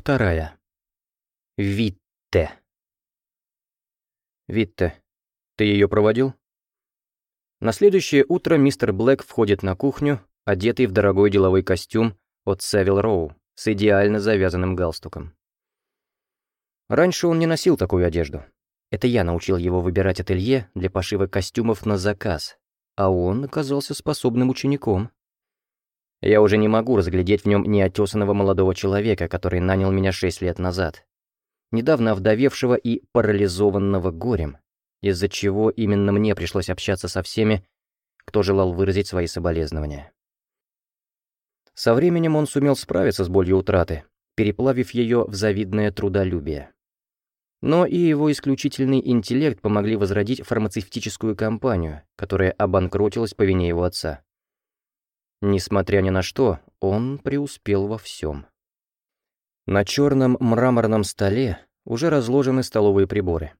Вторая. Витте. Витте, ты ее проводил? На следующее утро мистер Блэк входит на кухню, одетый в дорогой деловой костюм от Севил Роу с идеально завязанным галстуком. Раньше он не носил такую одежду. Это я научил его выбирать ателье для пошива костюмов на заказ, а он оказался способным учеником. Я уже не могу разглядеть в нем неотесанного молодого человека, который нанял меня шесть лет назад, недавно овдовевшего и парализованного горем, из-за чего именно мне пришлось общаться со всеми, кто желал выразить свои соболезнования. Со временем он сумел справиться с болью утраты, переплавив ее в завидное трудолюбие. Но и его исключительный интеллект помогли возродить фармацевтическую компанию, которая обанкротилась по вине его отца. Несмотря ни на что, он преуспел во всем. На черном мраморном столе уже разложены столовые приборы.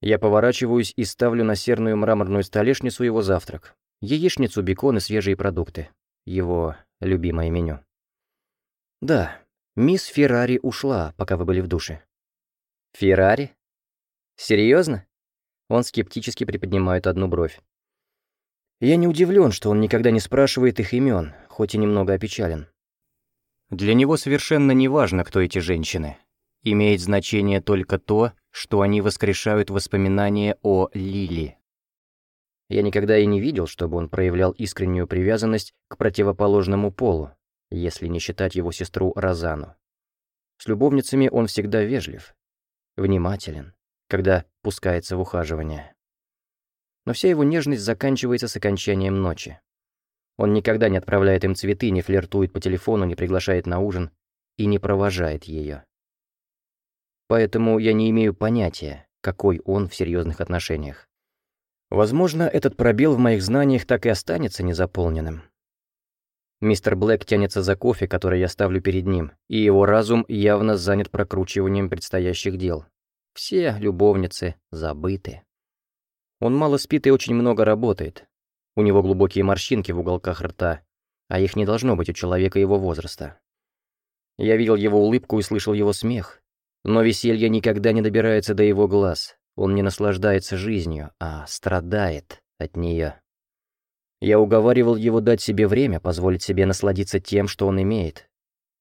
Я поворачиваюсь и ставлю на серную мраморную столешницу его завтрак. Яичницу, бекон и свежие продукты. Его любимое меню. Да, мисс Феррари ушла, пока вы были в душе. Феррари? Серьезно? Он скептически приподнимает одну бровь. Я не удивлен, что он никогда не спрашивает их имен, хоть и немного опечален. Для него совершенно не важно, кто эти женщины. Имеет значение только то, что они воскрешают воспоминания о Лили. Я никогда и не видел, чтобы он проявлял искреннюю привязанность к противоположному полу, если не считать его сестру Розану. С любовницами он всегда вежлив, внимателен, когда пускается в ухаживание. Но вся его нежность заканчивается с окончанием ночи. Он никогда не отправляет им цветы, не флиртует по телефону, не приглашает на ужин и не провожает ее. Поэтому я не имею понятия, какой он в серьезных отношениях. Возможно, этот пробел в моих знаниях так и останется незаполненным. Мистер Блэк тянется за кофе, который я ставлю перед ним, и его разум явно занят прокручиванием предстоящих дел. Все любовницы забыты. Он мало спит и очень много работает. У него глубокие морщинки в уголках рта, а их не должно быть у человека его возраста. Я видел его улыбку и слышал его смех, но веселье никогда не добирается до его глаз. Он не наслаждается жизнью, а страдает от нее. Я уговаривал его дать себе время, позволить себе насладиться тем, что он имеет.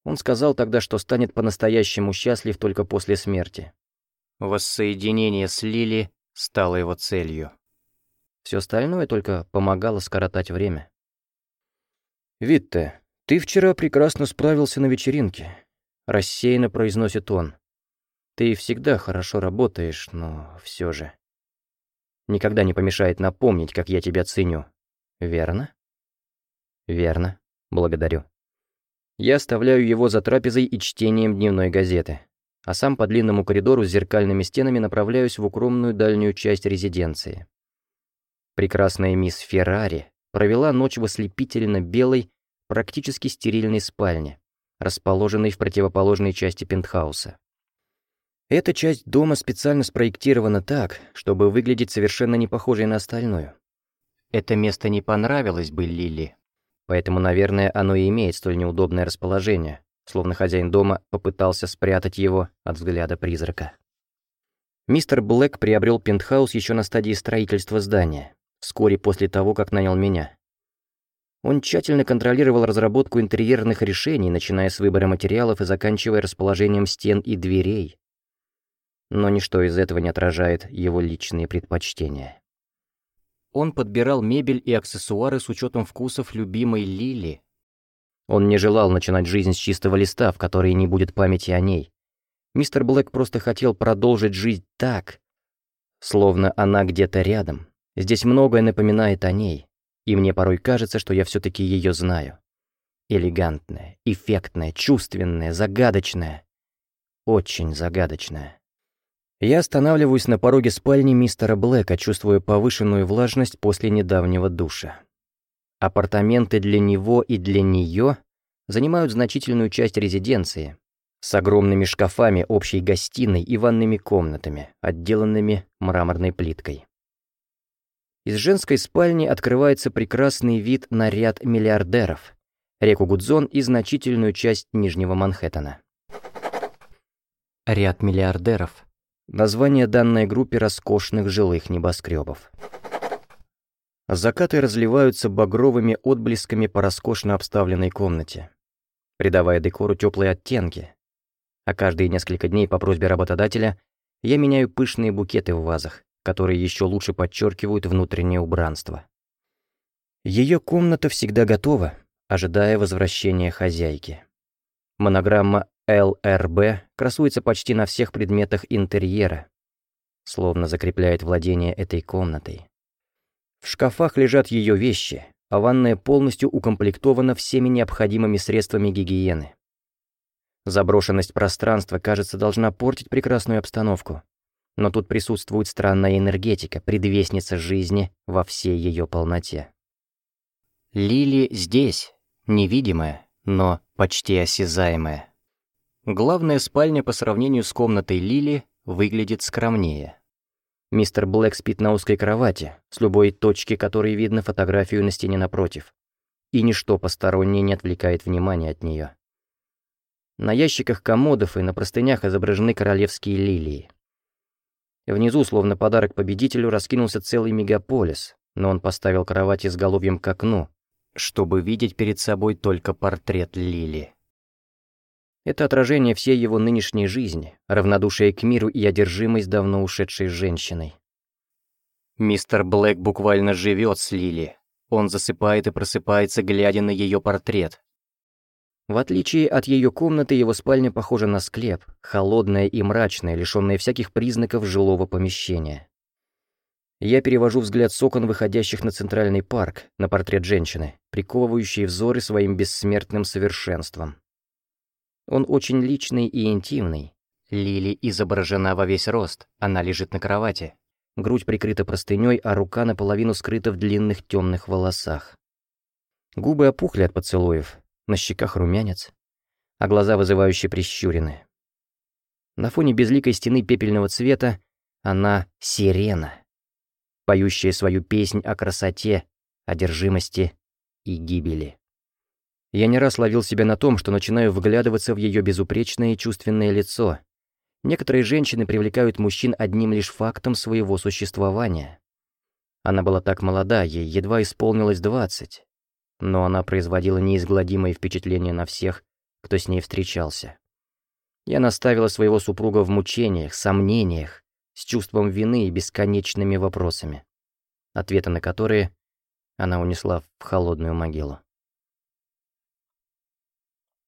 Он сказал тогда, что станет по-настоящему счастлив только после смерти. Воссоединение с Лили стало его целью. Все остальное только помогало скоротать время. «Витте, ты вчера прекрасно справился на вечеринке», — рассеянно произносит он. «Ты всегда хорошо работаешь, но все же...» Никогда не помешает напомнить, как я тебя ценю. Верно? Верно. Благодарю. Я оставляю его за трапезой и чтением дневной газеты, а сам по длинному коридору с зеркальными стенами направляюсь в укромную дальнюю часть резиденции. Прекрасная мисс Феррари провела ночь в ослепительно белой, практически стерильной спальне, расположенной в противоположной части пентхауса. Эта часть дома специально спроектирована так, чтобы выглядеть совершенно не похожей на остальную. Это место не понравилось бы Лили, поэтому, наверное, оно и имеет столь неудобное расположение, словно хозяин дома попытался спрятать его от взгляда призрака. Мистер Блэк приобрел пентхаус еще на стадии строительства здания, вскоре после того, как нанял меня. Он тщательно контролировал разработку интерьерных решений, начиная с выбора материалов и заканчивая расположением стен и дверей. Но ничто из этого не отражает его личные предпочтения. Он подбирал мебель и аксессуары с учетом вкусов любимой Лили. Он не желал начинать жизнь с чистого листа, в которой не будет памяти о ней. Мистер Блэк просто хотел продолжить жизнь так, словно она где-то рядом. Здесь многое напоминает о ней, и мне порой кажется, что я все таки ее знаю. Элегантная, эффектная, чувственная, загадочная. Очень загадочная. Я останавливаюсь на пороге спальни мистера Блэка, чувствуя повышенную влажность после недавнего душа. Апартаменты для него и для нее занимают значительную часть резиденции, с огромными шкафами общей гостиной и ванными комнатами, отделанными мраморной плиткой. Из женской спальни открывается прекрасный вид на ряд миллиардеров, реку Гудзон и значительную часть Нижнего Манхэттена. ряд миллиардеров. Название данной группе роскошных жилых небоскребов. Закаты разливаются багровыми отблесками по роскошно обставленной комнате, придавая декору теплые оттенки. А каждые несколько дней по просьбе работодателя я меняю пышные букеты в вазах, которые еще лучше подчеркивают внутреннее убранство. Ее комната всегда готова, ожидая возвращения хозяйки. Монограмма ЛРБ красуется почти на всех предметах интерьера, словно закрепляет владение этой комнатой. В шкафах лежат ее вещи, а ванная полностью укомплектована всеми необходимыми средствами гигиены. Заброшенность пространства, кажется, должна портить прекрасную обстановку. Но тут присутствует странная энергетика, предвестница жизни во всей ее полноте. Лили здесь, невидимая, но почти осязаемая. Главная спальня по сравнению с комнатой Лили выглядит скромнее. Мистер Блэк спит на узкой кровати, с любой точки которой видно фотографию на стене напротив. И ничто постороннее не отвлекает внимания от нее. На ящиках комодов и на простынях изображены королевские лилии. Внизу, словно подарок победителю, раскинулся целый мегаполис, но он поставил кровать изголовьем к окну, чтобы видеть перед собой только портрет Лили. Это отражение всей его нынешней жизни, равнодушие к миру и одержимость давно ушедшей женщиной. Мистер Блэк буквально живет с Лили. Он засыпает и просыпается, глядя на ее портрет. В отличие от ее комнаты, его спальня похожа на склеп, холодная и мрачная, лишенная всяких признаков жилого помещения. Я перевожу взгляд с окон, выходящих на центральный парк, на портрет женщины, приковывающий взоры своим бессмертным совершенством. Он очень личный и интимный. Лили изображена во весь рост, она лежит на кровати. Грудь прикрыта простыней, а рука наполовину скрыта в длинных темных волосах. Губы опухли от поцелуев, на щеках румянец, а глаза вызывающе прищурены. На фоне безликой стены пепельного цвета она — сирена, поющая свою песнь о красоте, одержимости и гибели. Я не раз ловил себя на том, что начинаю вглядываться в ее безупречное чувственное лицо. Некоторые женщины привлекают мужчин одним лишь фактом своего существования. Она была так молода, ей едва исполнилось двадцать. Но она производила неизгладимое впечатление на всех, кто с ней встречался. Я наставила своего супруга в мучениях, сомнениях, с чувством вины и бесконечными вопросами, ответы на которые она унесла в холодную могилу.